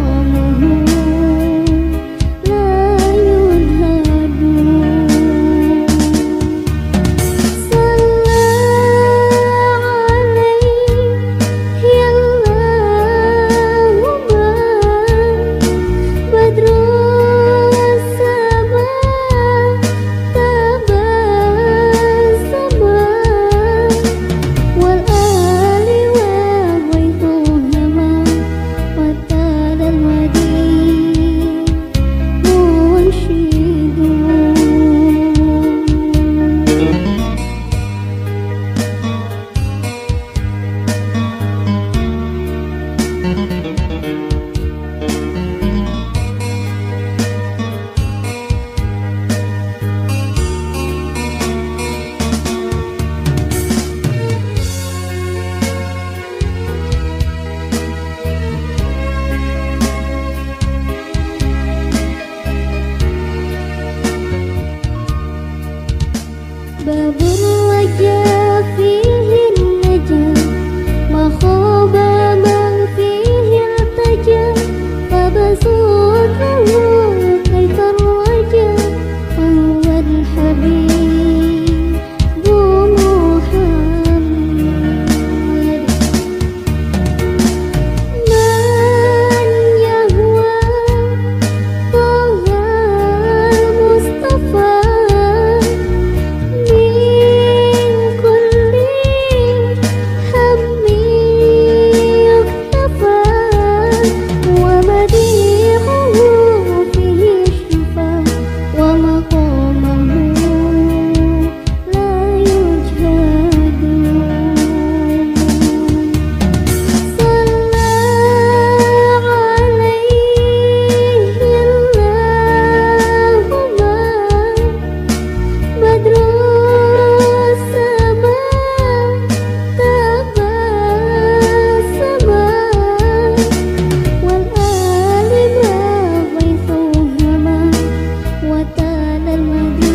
我努 melody